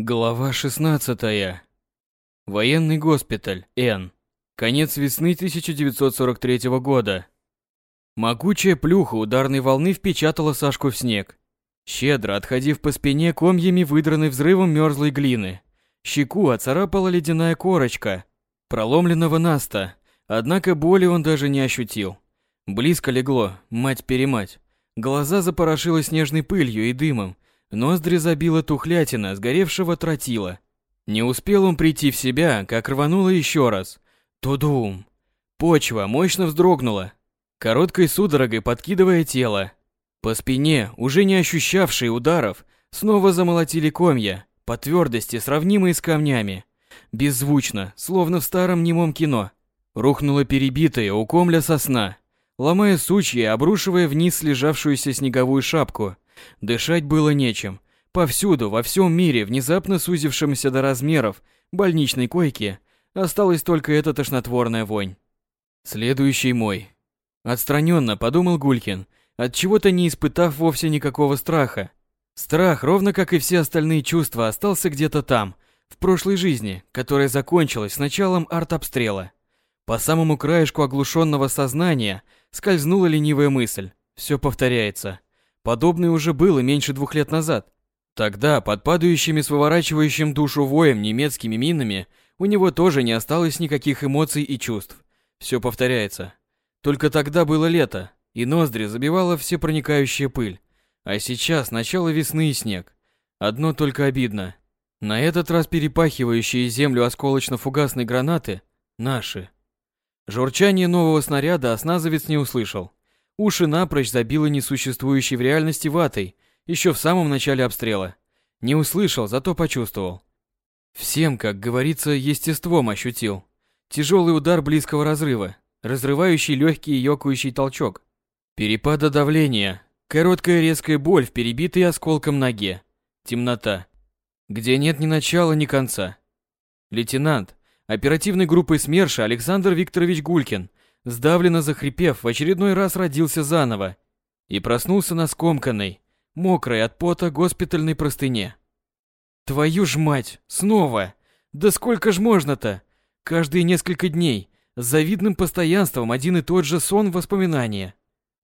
Глава 16. Военный госпиталь, Н. Конец весны 1943 года. Могучая плюха ударной волны впечатала Сашку в снег, щедро отходив по спине комьями выдранной взрывом мерзлой глины. Щеку оцарапала ледяная корочка проломленного наста, однако боли он даже не ощутил. Близко легло, мать-перемать. Глаза запорошило снежной пылью и дымом, Ноздри забила тухлятина сгоревшего тротила. Не успел он прийти в себя, как рвануло еще раз. Тудум. Почва мощно вздрогнула, короткой судорогой подкидывая тело. По спине, уже не ощущавшие ударов, снова замолотили комья, по твердости сравнимые с камнями. Беззвучно, словно в старом немом кино. Рухнула перебитая у комля сосна, ломая сучья, обрушивая вниз лежавшуюся снеговую шапку – Дышать было нечем. Повсюду, во всем мире, внезапно сузившемся до размеров больничной койки, осталась только эта тошнотворная вонь. Следующий мой. Отстраненно подумал Гулькин, от чего-то не испытав вовсе никакого страха. Страх, ровно как и все остальные чувства, остался где-то там, в прошлой жизни, которая закончилась с началом артобстрела. По самому краешку оглушенного сознания скользнула ленивая мысль. Все повторяется. Подобное уже было меньше двух лет назад. Тогда, под падающими с выворачивающим душу воем немецкими минами, у него тоже не осталось никаких эмоций и чувств. Все повторяется. Только тогда было лето, и ноздри забивала всепроникающая пыль. А сейчас начало весны и снег. Одно только обидно. На этот раз перепахивающие землю осколочно-фугасные гранаты – наши. Журчание нового снаряда осназовец не услышал. Уши напрочь забило несуществующей в реальности ватой, еще в самом начале обстрела. Не услышал, зато почувствовал. Всем, как говорится, естеством ощутил. Тяжелый удар близкого разрыва, разрывающий легкий и ёкающий толчок. Перепада давления, короткая резкая боль в перебитой осколком ноге. Темнота, где нет ни начала, ни конца. Лейтенант, оперативной группы СМЕРШа Александр Викторович Гулькин сдавленно захрипев, в очередной раз родился заново и проснулся на скомканной, мокрой от пота госпитальной простыне. Твою ж мать, снова! Да сколько ж можно-то? Каждые несколько дней, с завидным постоянством один и тот же сон воспоминания.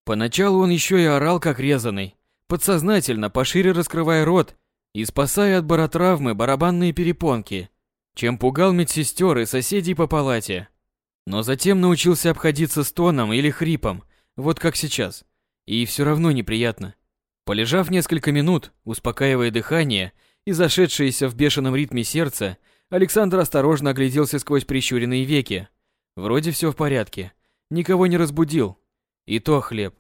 Поначалу он еще и орал как резаный, подсознательно пошире раскрывая рот и спасая от баротравмы барабанные перепонки, чем пугал медсестер и соседей по палате. Но затем научился обходиться стоном или хрипом, вот как сейчас. И все равно неприятно. Полежав несколько минут, успокаивая дыхание и зашедшееся в бешеном ритме сердце, Александр осторожно огляделся сквозь прищуренные веки. Вроде все в порядке. Никого не разбудил. И то хлеб.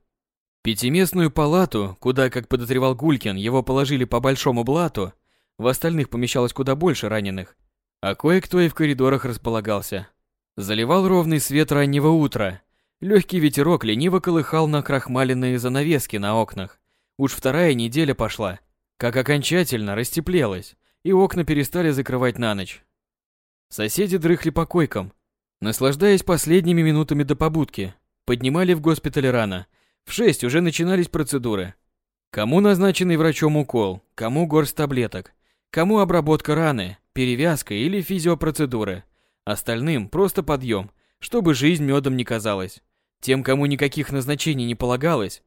Пятиместную палату, куда, как подозревал Гулькин, его положили по большому блату, в остальных помещалось куда больше раненых, а кое-кто и в коридорах располагался. Заливал ровный свет раннего утра. Легкий ветерок лениво колыхал на крахмаленные занавески на окнах. Уж вторая неделя пошла, как окончательно растеплелось, и окна перестали закрывать на ночь. Соседи дрыхли по койкам, наслаждаясь последними минутами до побудки. Поднимали в госпитале рано. В шесть уже начинались процедуры. Кому назначенный врачом укол, кому горсть таблеток, кому обработка раны, перевязка или физиопроцедуры – Остальным просто подъем, чтобы жизнь медом не казалась. Тем, кому никаких назначений не полагалось,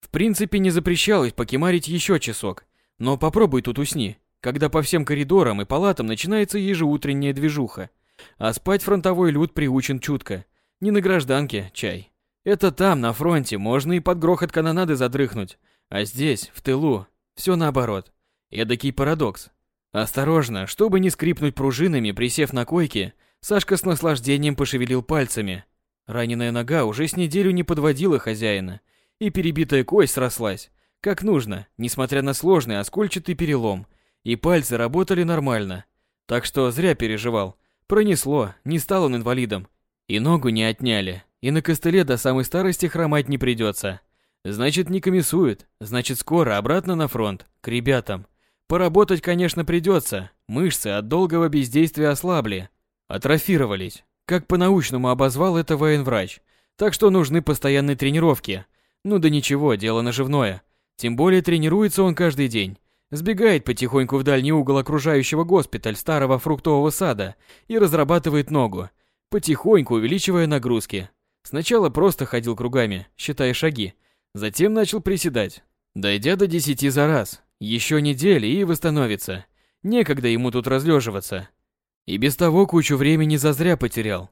в принципе не запрещалось покемарить еще часок. Но попробуй тут усни, когда по всем коридорам и палатам начинается ежеутренняя движуха. А спать фронтовой люд приучен чутко. Не на гражданке, чай. Это там, на фронте, можно и под грохот канонады задрыхнуть. А здесь, в тылу, все наоборот. Эдакий парадокс. Осторожно, чтобы не скрипнуть пружинами, присев на койке, Сашка с наслаждением пошевелил пальцами. Раненая нога уже с неделю не подводила хозяина, и перебитая кость срослась, как нужно, несмотря на сложный оскольчатый перелом, и пальцы работали нормально. Так что зря переживал. Пронесло, не стал он инвалидом. И ногу не отняли, и на костыле до самой старости хромать не придется. Значит, не комиссуют, значит, скоро обратно на фронт, к ребятам. Поработать, конечно, придется, мышцы от долгого бездействия ослабли, Атрофировались, как по-научному обозвал это военврач. Так что нужны постоянные тренировки. Ну да ничего, дело наживное. Тем более тренируется он каждый день. Сбегает потихоньку в дальний угол окружающего госпиталь старого фруктового сада и разрабатывает ногу, потихоньку увеличивая нагрузки. Сначала просто ходил кругами, считая шаги, затем начал приседать, дойдя до десяти за раз. Еще недели и восстановится. Некогда ему тут разлеживаться. И без того кучу времени зазря потерял.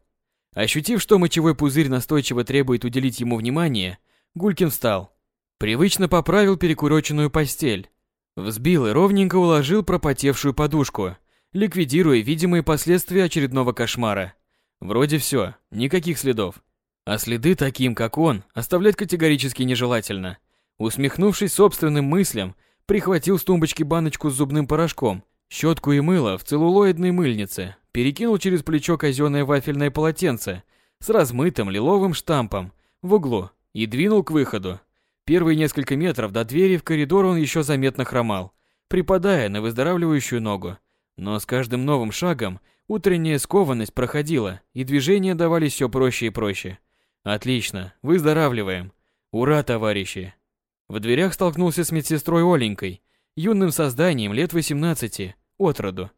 Ощутив, что мочевой пузырь настойчиво требует уделить ему внимание, Гулькин встал. Привычно поправил перекуроченную постель. Взбил и ровненько уложил пропотевшую подушку, ликвидируя видимые последствия очередного кошмара. Вроде все, никаких следов. А следы таким, как он, оставлять категорически нежелательно. Усмехнувшись собственным мыслям, прихватил с тумбочки баночку с зубным порошком, щетку и мыло в целлулоидной мыльнице, перекинул через плечо казенное вафельное полотенце с размытым лиловым штампом в углу и двинул к выходу. Первые несколько метров до двери в коридор он еще заметно хромал, припадая на выздоравливающую ногу. Но с каждым новым шагом утренняя скованность проходила, и движения давались все проще и проще. Отлично, выздоравливаем. Ура, товарищи. В дверях столкнулся с медсестрой Оленькой, юным созданием лет 18, от роду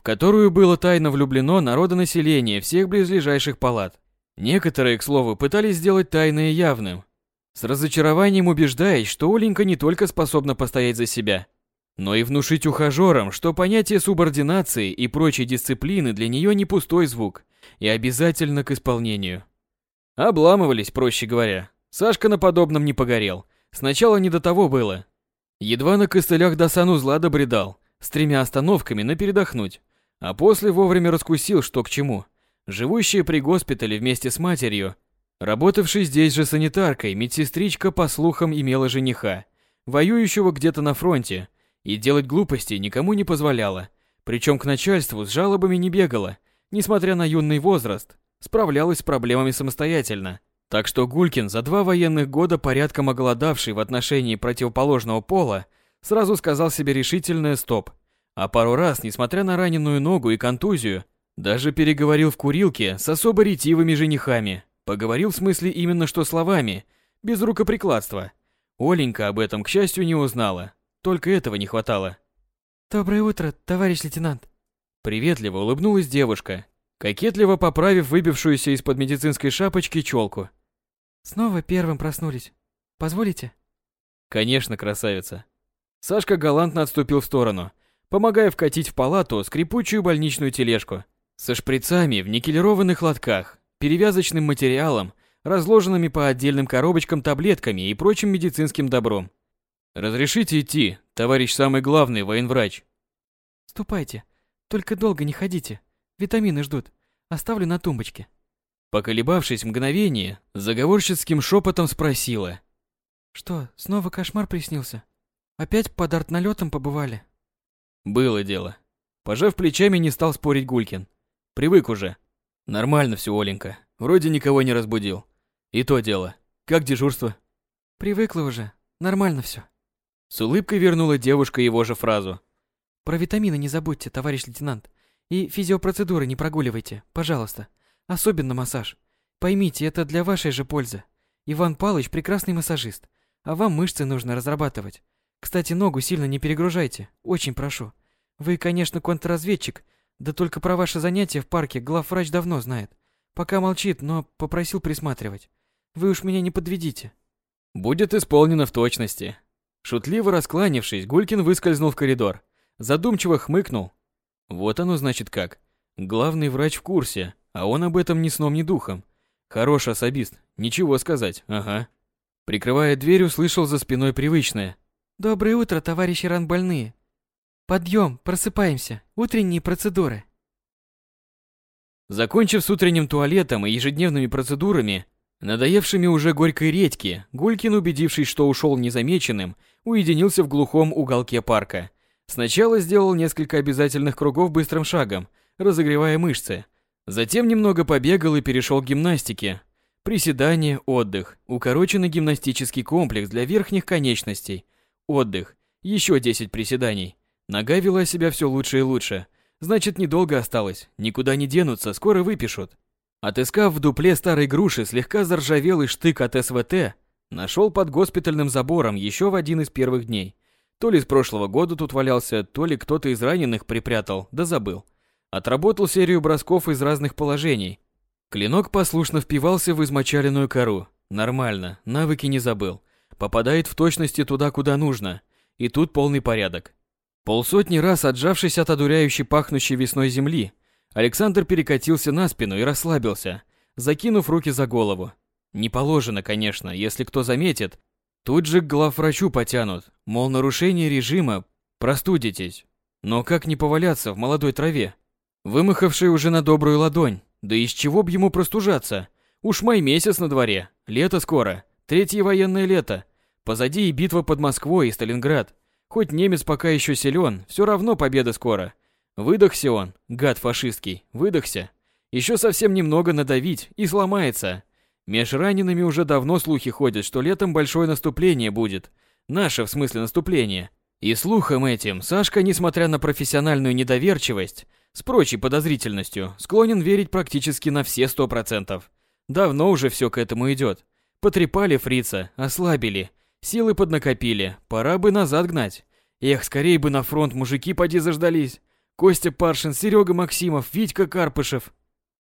в которую было тайно влюблено народонаселение всех близлежащих палат. Некоторые, к слову, пытались сделать тайное явным, с разочарованием убеждаясь, что Оленька не только способна постоять за себя, но и внушить ухажерам, что понятие субординации и прочей дисциплины для нее не пустой звук и обязательно к исполнению. Обламывались, проще говоря. Сашка на подобном не погорел. Сначала не до того было. Едва на костылях до санузла добредал, с тремя остановками на передохнуть. А после вовремя раскусил, что к чему. Живущая при госпитале вместе с матерью, работавшей здесь же санитаркой, медсестричка, по слухам, имела жениха, воюющего где-то на фронте, и делать глупости никому не позволяла. Причем к начальству с жалобами не бегала, несмотря на юный возраст, справлялась с проблемами самостоятельно. Так что Гулькин, за два военных года порядком оголодавший в отношении противоположного пола, сразу сказал себе решительное «стоп», а пару раз, несмотря на раненую ногу и контузию, даже переговорил в курилке с особо ретивыми женихами. Поговорил в смысле именно что словами, без рукоприкладства. Оленька об этом, к счастью, не узнала. Только этого не хватало. «Доброе утро, товарищ лейтенант!» Приветливо улыбнулась девушка, кокетливо поправив выбившуюся из-под медицинской шапочки челку. «Снова первым проснулись. Позволите?» «Конечно, красавица». Сашка галантно отступил в сторону, помогая вкатить в палату скрипучую больничную тележку со шприцами в никелированных лотках, перевязочным материалом, разложенными по отдельным коробочкам таблетками и прочим медицинским добром. «Разрешите идти, товарищ самый главный военврач?» «Ступайте, только долго не ходите, витамины ждут, оставлю на тумбочке». Поколебавшись мгновение, заговорщицким шепотом спросила. «Что, снова кошмар приснился? Опять под артналетом побывали?» Было дело. Пожав плечами, не стал спорить Гулькин. Привык уже. Нормально все, Оленька. Вроде никого не разбудил. И то дело. Как дежурство? Привыкла уже. Нормально все. С улыбкой вернула девушка его же фразу. Про витамины не забудьте, товарищ лейтенант. И физиопроцедуры не прогуливайте, пожалуйста. Особенно массаж. Поймите, это для вашей же пользы. Иван Палыч прекрасный массажист, а вам мышцы нужно разрабатывать. Кстати, ногу сильно не перегружайте, очень прошу. Вы, конечно, контрразведчик, да только про ваши занятия в парке главврач давно знает. Пока молчит, но попросил присматривать. Вы уж меня не подведите. Будет исполнено в точности. Шутливо раскланившись, Гулькин выскользнул в коридор. Задумчиво хмыкнул. Вот оно значит как. Главный врач в курсе, а он об этом ни сном, ни духом. Хороший особист, ничего сказать, ага. Прикрывая дверь, услышал за спиной привычное. Доброе утро, товарищи ранбольные. Подъем, просыпаемся. Утренние процедуры. Закончив с утренним туалетом и ежедневными процедурами, надоевшими уже горькой редьки, Гулькин, убедившись, что ушел незамеченным, уединился в глухом уголке парка. Сначала сделал несколько обязательных кругов быстрым шагом, разогревая мышцы. Затем немного побегал и перешел к гимнастике. Приседания, отдых, укороченный гимнастический комплекс для верхних конечностей, Отдых. Еще 10 приседаний. Нога вела себя все лучше и лучше. Значит, недолго осталось. Никуда не денутся, скоро выпишут. Отыскав в дупле старой груши слегка заржавелый штык от СВТ, нашел под госпитальным забором еще в один из первых дней. То ли с прошлого года тут валялся, то ли кто-то из раненых припрятал, да забыл. Отработал серию бросков из разных положений. Клинок послушно впивался в измочаленную кору. Нормально, навыки не забыл. Попадает в точности туда, куда нужно. И тут полный порядок. Полсотни раз отжавшись от одуряющей пахнущей весной земли, Александр перекатился на спину и расслабился, закинув руки за голову. Не положено, конечно, если кто заметит, тут же к главврачу потянут, мол, нарушение режима, простудитесь. Но как не поваляться в молодой траве? Вымахавший уже на добрую ладонь, да из чего б ему простужаться? Уж май месяц на дворе, лето скоро, третье военное лето. Позади и битва под Москвой и Сталинград. Хоть немец пока еще силен, все равно победа скоро. Выдохся он, гад фашистский, выдохся. Еще совсем немного надавить и сломается. Меж ранеными уже давно слухи ходят, что летом большое наступление будет. Наше, в смысле, наступление. И слухом этим Сашка, несмотря на профессиональную недоверчивость, с прочей подозрительностью, склонен верить практически на все сто процентов. Давно уже все к этому идет. Потрепали фрица, ослабили, силы поднакопили, пора бы назад гнать. Эх, скорее бы на фронт мужики поди заждались. Костя Паршин, Серега Максимов, Витька Карпышев.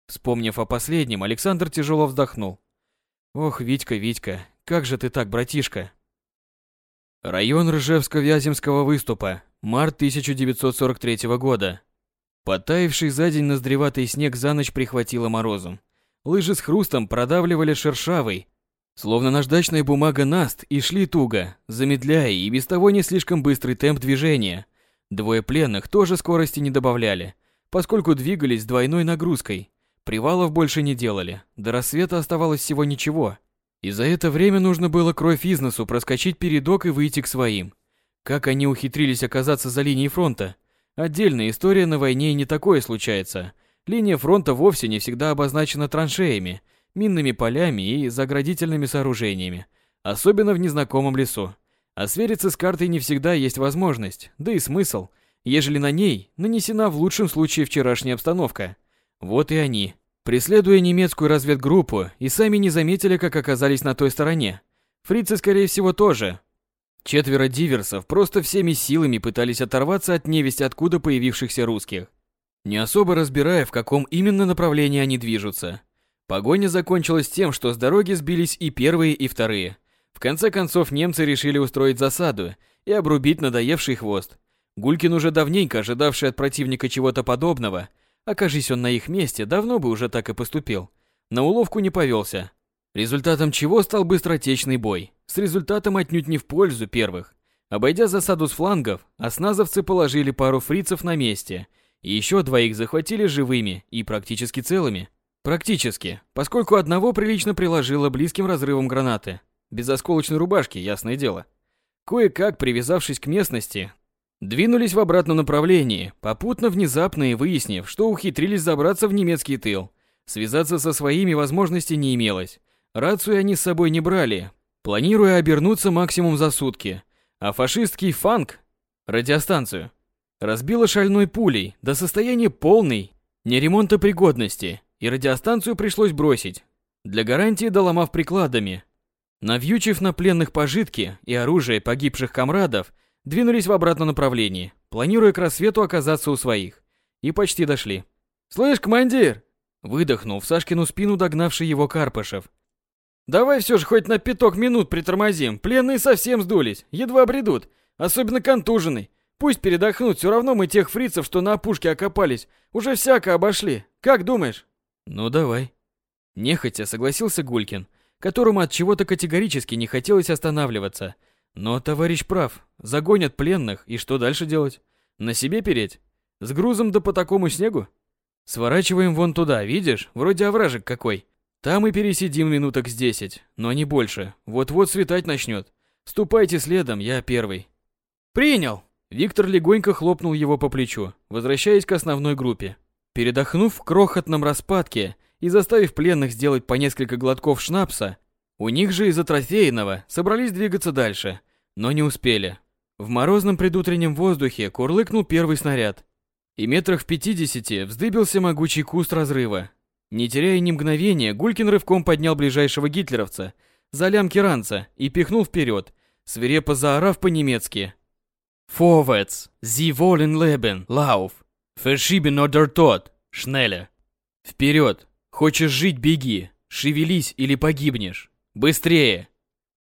Вспомнив о последнем, Александр тяжело вздохнул. Ох, Витька, Витька, как же ты так, братишка? Район Ржевско-Вяземского выступа. Март 1943 года. Подтаивший за день ноздреватый снег за ночь прихватило морозом. Лыжи с хрустом продавливали шершавый, словно наждачная бумага наст, и шли туго, замедляя и без того не слишком быстрый темп движения. Двое пленных тоже скорости не добавляли, поскольку двигались с двойной нагрузкой. Привалов больше не делали, до рассвета оставалось всего ничего. И за это время нужно было кровь из носу проскочить передок и выйти к своим. Как они ухитрились оказаться за линией фронта? Отдельная история на войне и не такое случается. Линия фронта вовсе не всегда обозначена траншеями, минными полями и заградительными сооружениями, особенно в незнакомом лесу. А свериться с картой не всегда есть возможность, да и смысл, ежели на ней нанесена в лучшем случае вчерашняя обстановка. Вот и они, преследуя немецкую разведгруппу, и сами не заметили, как оказались на той стороне. Фрицы, скорее всего, тоже. Четверо диверсов просто всеми силами пытались оторваться от невесть откуда появившихся русских, не особо разбирая, в каком именно направлении они движутся. Погоня закончилась тем, что с дороги сбились и первые, и вторые. В конце концов, немцы решили устроить засаду и обрубить надоевший хвост. Гулькин, уже давненько ожидавший от противника чего-то подобного, Окажись он на их месте, давно бы уже так и поступил. На уловку не повелся. Результатом чего стал быстротечный бой. С результатом отнюдь не в пользу первых. Обойдя засаду с флангов, осназовцы положили пару фрицев на месте. И еще двоих захватили живыми и практически целыми. Практически, поскольку одного прилично приложило близким разрывом гранаты. Без осколочной рубашки, ясное дело. Кое-как, привязавшись к местности, Двинулись в обратном направлении, попутно внезапно и выяснив, что ухитрились забраться в немецкий тыл. Связаться со своими возможностей не имелось. Рацию они с собой не брали, планируя обернуться максимум за сутки. А фашистский фанк, радиостанцию, разбила шальной пулей до состояния полной неремонтопригодности, и радиостанцию пришлось бросить, для гарантии доломав прикладами. Навьючив на пленных пожитки и оружие погибших комрадов, Двинулись в обратном направлении, планируя к рассвету оказаться у своих. И почти дошли. «Слышь, командир!» Выдохнул в Сашкину спину догнавший его Карпышев. «Давай все же хоть на пяток минут притормозим. Пленные совсем сдулись, едва бредут. Особенно контуженный. Пусть передохнут, все равно мы тех фрицев, что на опушке окопались, уже всяко обошли. Как думаешь?» «Ну давай». Нехотя согласился Гулькин, которому от чего-то категорически не хотелось останавливаться – но товарищ прав. Загонят пленных, и что дальше делать? На себе переть? С грузом да по такому снегу? Сворачиваем вон туда, видишь? Вроде овражек какой. Там и пересидим минуток с десять, но не больше. Вот-вот светать начнет. Ступайте следом, я первый. Принял! Виктор легонько хлопнул его по плечу, возвращаясь к основной группе. Передохнув в крохотном распадке и заставив пленных сделать по несколько глотков шнапса, у них же из-за трофейного собрались двигаться дальше, но не успели. В морозном предутреннем воздухе курлыкнул первый снаряд. И метрах в пятидесяти вздыбился могучий куст разрыва. Не теряя ни мгновения, Гулькин рывком поднял ближайшего гитлеровца за лямки ранца и пихнул вперед, свирепо заорав по-немецки. Vorwärts, Sie wollen leben, lauf. Verschieben oder tot, schneller. Вперед, хочешь жить, беги. Шевелись или погибнешь. Быстрее.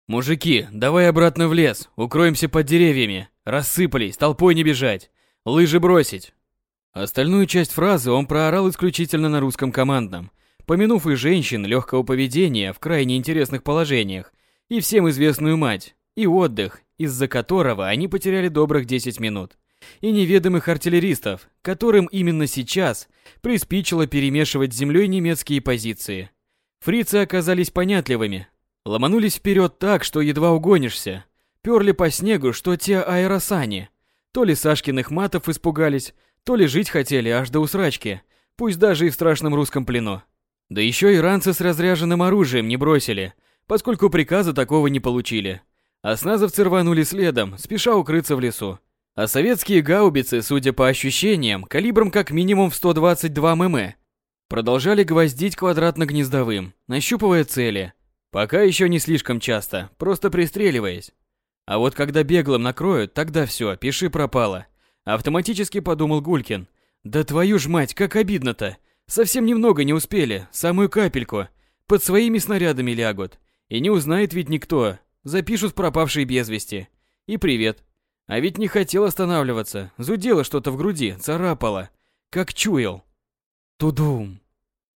Мужики, давай обратно в лес, укроемся под деревьями. Рассыпались, толпой не бежать. Лыжи бросить. Остальную часть фразы он проорал исключительно на русском командном, помянув и женщин легкого поведения в крайне интересных положениях, и всем известную мать, и отдых, из-за которого они потеряли добрых 10 минут, и неведомых артиллеристов, которым именно сейчас приспичило перемешивать с землей немецкие позиции. Фрицы оказались понятливыми, ломанулись вперед так, что едва угонишься, перли по снегу, что те аэросани. То ли Сашкиных матов испугались, то ли жить хотели аж до усрачки, пусть даже и в страшном русском плену. Да еще иранцы с разряженным оружием не бросили, поскольку приказа такого не получили. Осназовцы рванули следом, спеша укрыться в лесу. А советские гаубицы, судя по ощущениям, калибром как минимум в 122 мм, продолжали гвоздить квадратно-гнездовым, нащупывая цели. Пока еще не слишком часто, просто пристреливаясь. А вот когда беглым накроют, тогда все, пиши пропало. Автоматически подумал Гулькин. Да твою ж мать, как обидно-то. Совсем немного не успели, самую капельку. Под своими снарядами лягут. И не узнает ведь никто. Запишут пропавшие без вести. И привет. А ведь не хотел останавливаться. Зудело что-то в груди, царапало. Как чуял. Тудум.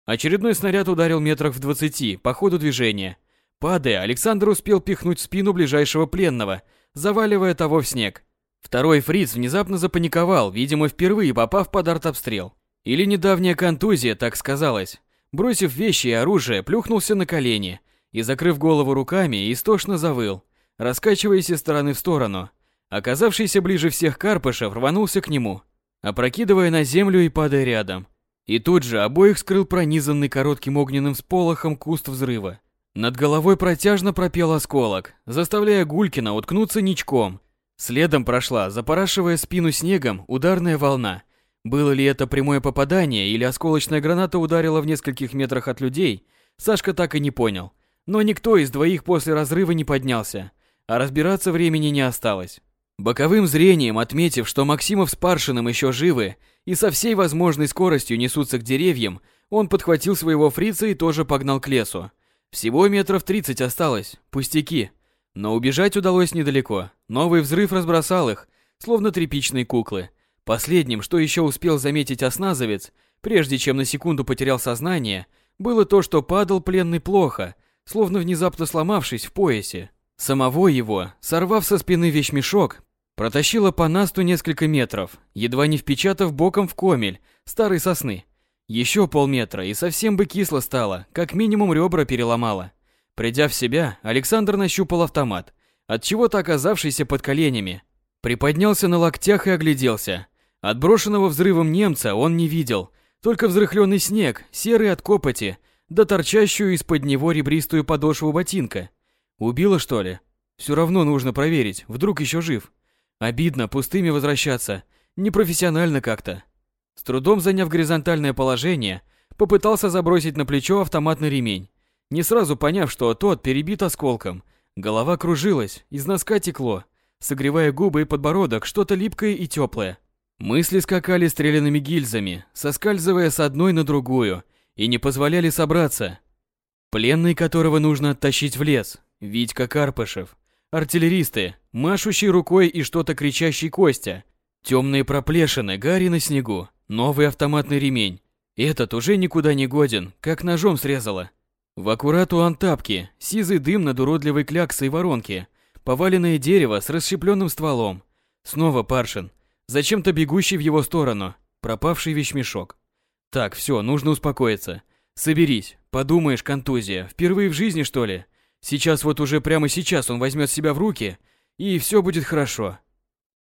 Очередной снаряд ударил метрах в двадцати по ходу движения. Падая, Александр успел пихнуть спину ближайшего пленного, заваливая того в снег. Второй фриц внезапно запаниковал, видимо, впервые попав под артобстрел. Или недавняя контузия, так сказалось. Бросив вещи и оружие, плюхнулся на колени и, закрыв голову руками, истошно завыл, раскачиваясь из стороны в сторону. Оказавшийся ближе всех Карпышев рванулся к нему, опрокидывая на землю и падая рядом. И тут же обоих скрыл пронизанный коротким огненным сполохом куст взрыва. Над головой протяжно пропел осколок, заставляя Гулькина уткнуться ничком. Следом прошла, запорашивая спину снегом, ударная волна. Было ли это прямое попадание или осколочная граната ударила в нескольких метрах от людей, Сашка так и не понял. Но никто из двоих после разрыва не поднялся, а разбираться времени не осталось. Боковым зрением отметив, что Максимов с Паршиным еще живы и со всей возможной скоростью несутся к деревьям, он подхватил своего фрица и тоже погнал к лесу. Всего метров 30 осталось, пустяки. Но убежать удалось недалеко. Новый взрыв разбросал их, словно тряпичные куклы. Последним, что еще успел заметить осназовец, прежде чем на секунду потерял сознание, было то, что падал пленный плохо, словно внезапно сломавшись в поясе. Самого его, сорвав со спины вещмешок, протащило по насту несколько метров, едва не впечатав боком в комель старой сосны. Еще полметра, и совсем бы кисло стало, как минимум ребра переломало. Придя в себя, Александр нащупал автомат, от чего-то оказавшийся под коленями. Приподнялся на локтях и огляделся. Отброшенного взрывом немца он не видел, только взрыхленный снег, серый от копоти, да торчащую из-под него ребристую подошву ботинка. Убило, что ли? Все равно нужно проверить, вдруг еще жив. Обидно пустыми возвращаться, непрофессионально как-то. С трудом заняв горизонтальное положение, попытался забросить на плечо автоматный ремень, не сразу поняв, что тот перебит осколком. Голова кружилась, из носка текло, согревая губы и подбородок что-то липкое и теплое. Мысли скакали стрелянными гильзами, соскальзывая с одной на другую, и не позволяли собраться. Пленный, которого нужно оттащить в лес, Витька Карпышев. Артиллеристы, машущий рукой и что-то кричащий Костя. Темные проплешины, гари на снегу, Новый автоматный ремень. Этот уже никуда не годен, как ножом срезало. В аккурат у антапки, сизый дым над уродливой кляксой воронки, поваленное дерево с расщепленным стволом. Снова Паршин, зачем-то бегущий в его сторону, пропавший вещмешок. Так, все, нужно успокоиться. Соберись, подумаешь, контузия, впервые в жизни, что ли? Сейчас вот уже прямо сейчас он возьмет себя в руки, и все будет хорошо.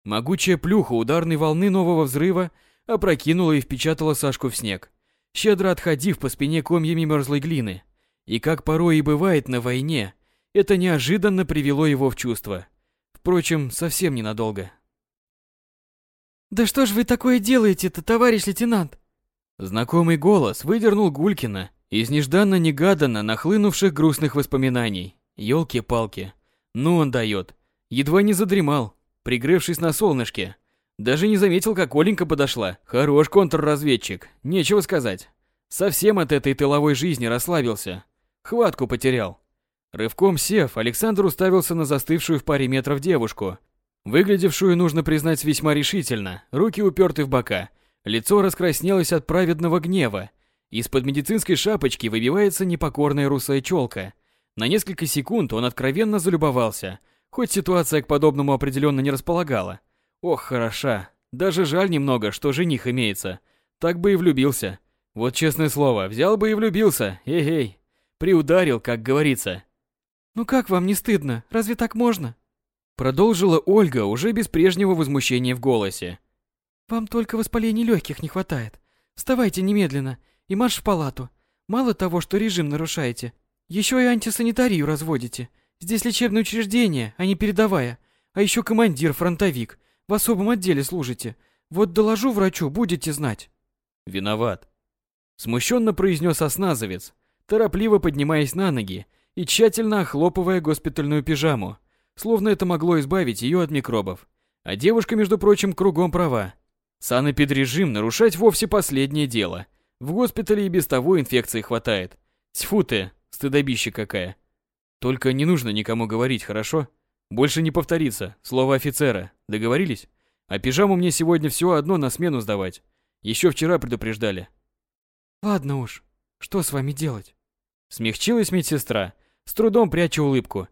Могучая плюха ударной волны нового взрыва опрокинула и впечатала Сашку в снег, щедро отходив по спине комьями мерзлой глины. И как порой и бывает на войне, это неожиданно привело его в чувство. Впрочем, совсем ненадолго. «Да что ж вы такое делаете-то, товарищ лейтенант?» Знакомый голос выдернул Гулькина из нежданно-негаданно нахлынувших грустных воспоминаний. Ёлки-палки. Ну он дает. Едва не задремал. пригревшись на солнышке. Даже не заметил, как Оленька подошла. Хорош контрразведчик, нечего сказать. Совсем от этой тыловой жизни расслабился. Хватку потерял. Рывком сев, Александр уставился на застывшую в паре метров девушку, выглядевшую, нужно признать, весьма решительно, руки уперты в бока, лицо раскраснелось от праведного гнева. Из-под медицинской шапочки выбивается непокорная русая челка. На несколько секунд он откровенно залюбовался, хоть ситуация к подобному определенно не располагала. Ох, хороша. Даже жаль немного, что жених имеется. Так бы и влюбился. Вот честное слово, взял бы и влюбился. Эй-эй. Приударил, как говорится. Ну как вам не стыдно? Разве так можно? Продолжила Ольга уже без прежнего возмущения в голосе. Вам только воспаления легких не хватает. Вставайте немедленно и марш в палату. Мало того, что режим нарушаете, еще и антисанитарию разводите. Здесь лечебное учреждение, а не передовая. А еще командир, фронтовик. В особом отделе служите. Вот доложу врачу, будете знать. Виноват. Смущенно произнес осназовец, торопливо поднимаясь на ноги и тщательно охлопывая госпитальную пижаму, словно это могло избавить ее от микробов. А девушка, между прочим, кругом права. Санэпидрежим нарушать вовсе последнее дело. В госпитале и без того инфекции хватает. Тьфу ты, стыдобище какая. Только не нужно никому говорить, хорошо? Больше не повторится. Слово офицера. Договорились? А пижаму мне сегодня все одно на смену сдавать. Еще вчера предупреждали. Ладно уж. Что с вами делать? Смягчилась медсестра, с трудом пряча улыбку.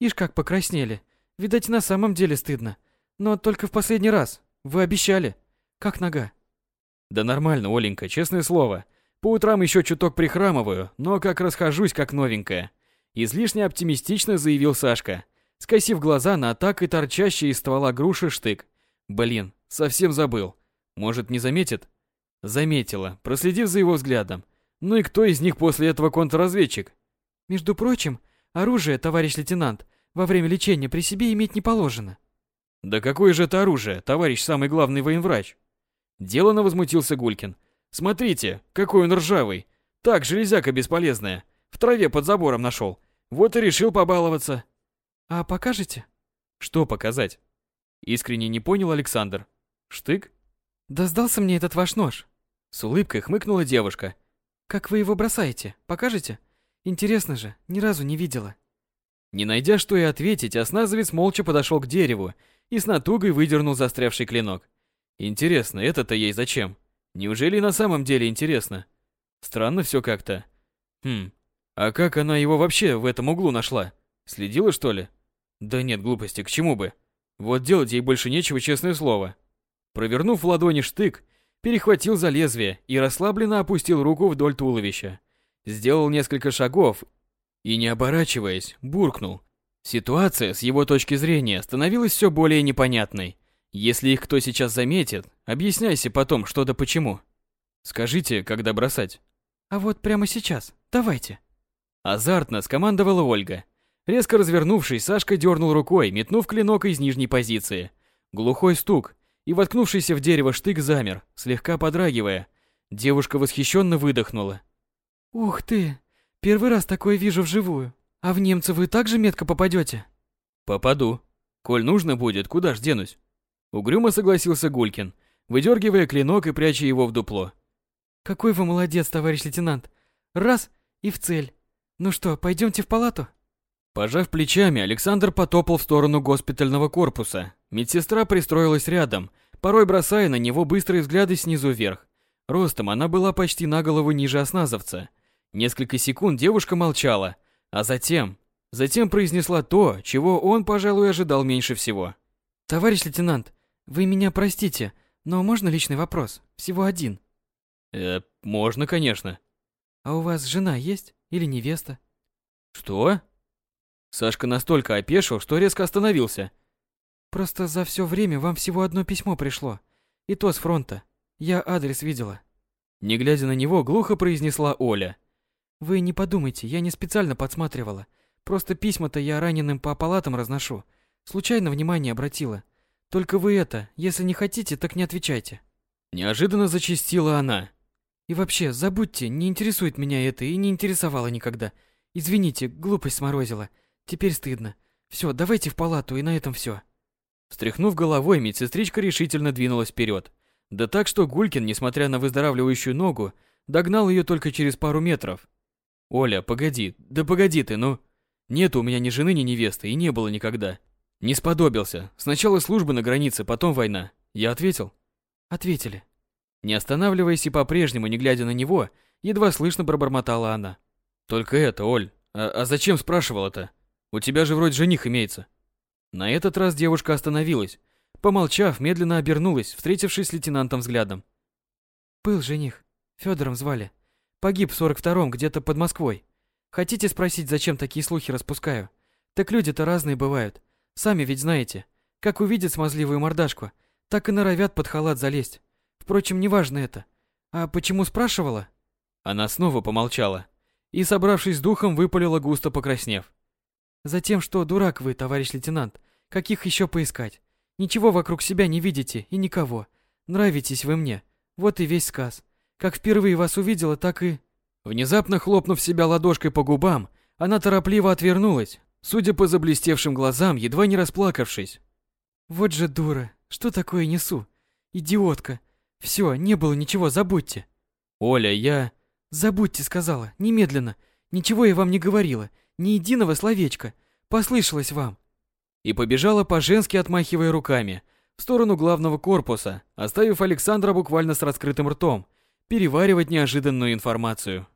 Ишь как покраснели. Видать, на самом деле стыдно. Но только в последний раз. Вы обещали. Как нога? Да нормально, Оленька, честное слово. По утрам еще чуток прихрамываю, но как расхожусь, как новенькая. Излишне оптимистично заявил Сашка, скосив глаза на так и торчащий из ствола груши штык. Блин, совсем забыл. Может, не заметит? Заметила, проследив за его взглядом. Ну и кто из них после этого контрразведчик? Между прочим, оружие, товарищ лейтенант, во время лечения при себе иметь не положено. Да какое же это оружие, товарищ самый главный военврач? Делано возмутился Гулькин. Смотрите, какой он ржавый. Так, железяка бесполезная. В траве под забором нашел. Вот и решил побаловаться. А покажете? Что показать? Искренне не понял Александр. Штык? Да сдался мне этот ваш нож. С улыбкой хмыкнула девушка. Как вы его бросаете? Покажете? Интересно же, ни разу не видела. Не найдя что и ответить, осназовец молча подошел к дереву и с натугой выдернул застрявший клинок. Интересно, это-то ей зачем? Неужели на самом деле интересно? Странно все как-то. Хм, а как она его вообще в этом углу нашла? Следила, что ли? Да нет, глупости, к чему бы? Вот делать ей больше нечего, честное слово. Провернув в ладони штык, перехватил за лезвие и расслабленно опустил руку вдоль туловища. Сделал несколько шагов и, не оборачиваясь, буркнул. Ситуация, с его точки зрения, становилась все более непонятной. Если их кто сейчас заметит, объясняйся потом, что да почему. Скажите, когда бросать. А вот прямо сейчас. Давайте. Азартно скомандовала Ольга. Резко развернувшись, Сашка дернул рукой, метнув клинок из нижней позиции. Глухой стук, и воткнувшийся в дерево штык замер, слегка подрагивая. Девушка восхищенно выдохнула. «Ух ты! Первый раз такое вижу вживую. А в немца вы также метко попадете?» «Попаду. Коль нужно будет, куда ж денусь?» Угрюмо согласился Гулькин, выдергивая клинок и пряча его в дупло. «Какой вы молодец, товарищ лейтенант! Раз и в цель. Ну что, пойдемте в палату?» Пожав плечами, Александр потопал в сторону госпитального корпуса. Медсестра пристроилась рядом, порой бросая на него быстрые взгляды снизу вверх. Ростом она была почти на голову ниже осназовца. Несколько секунд девушка молчала, а затем... Затем произнесла то, чего он, пожалуй, ожидал меньше всего. «Товарищ лейтенант, вы меня простите, но можно личный вопрос? Всего один». «Э, можно, конечно». «А у вас жена есть? Или невеста?» «Что?» Сашка настолько опешил, что резко остановился. Просто за все время вам всего одно письмо пришло. И то с фронта. Я адрес видела. Не глядя на него, глухо произнесла Оля. Вы не подумайте, я не специально подсматривала. Просто письма-то я раненым по палатам разношу. Случайно внимание обратила. Только вы это, если не хотите, так не отвечайте. Неожиданно зачастила она. И вообще, забудьте, не интересует меня это и не интересовало никогда. Извините, глупость сморозила. Теперь стыдно. Все, давайте в палату, и на этом все. Стряхнув головой, медсестричка решительно двинулась вперед. Да так, что Гулькин, несмотря на выздоравливающую ногу, догнал ее только через пару метров. «Оля, погоди, да погоди ты, ну...» «Нет у меня ни жены, ни невесты, и не было никогда. Не сподобился. Сначала служба на границе, потом война. Я ответил?» «Ответили». Не останавливаясь и по-прежнему не глядя на него, едва слышно пробормотала она. «Только это, Оль, а, а зачем спрашивала-то? У тебя же вроде жених имеется». На этот раз девушка остановилась, помолчав, медленно обернулась, встретившись с лейтенантом взглядом. «Был жених. Федором звали. Погиб в 42-м где-то под Москвой. Хотите спросить, зачем такие слухи распускаю? Так люди-то разные бывают. Сами ведь знаете. Как увидят смазливую мордашку, так и норовят под халат залезть. Впрочем, неважно это. А почему спрашивала? Она снова помолчала и, собравшись с духом, выпалила густо покраснев. Затем, что дурак вы, товарищ лейтенант. Каких еще поискать? Ничего вокруг себя не видите и никого. Нравитесь вы мне. Вот и весь сказ. Как впервые вас увидела, так и... Внезапно хлопнув себя ладошкой по губам, она торопливо отвернулась, судя по заблестевшим глазам, едва не расплакавшись. Вот же дура. Что такое несу? Идиотка. Все, не было ничего, забудьте. Оля, я... Забудьте, сказала, немедленно. Ничего я вам не говорила, ни единого словечка. Послышалось вам. И побежала по-женски, отмахивая руками, в сторону главного корпуса, оставив Александра буквально с раскрытым ртом, переваривать неожиданную информацию.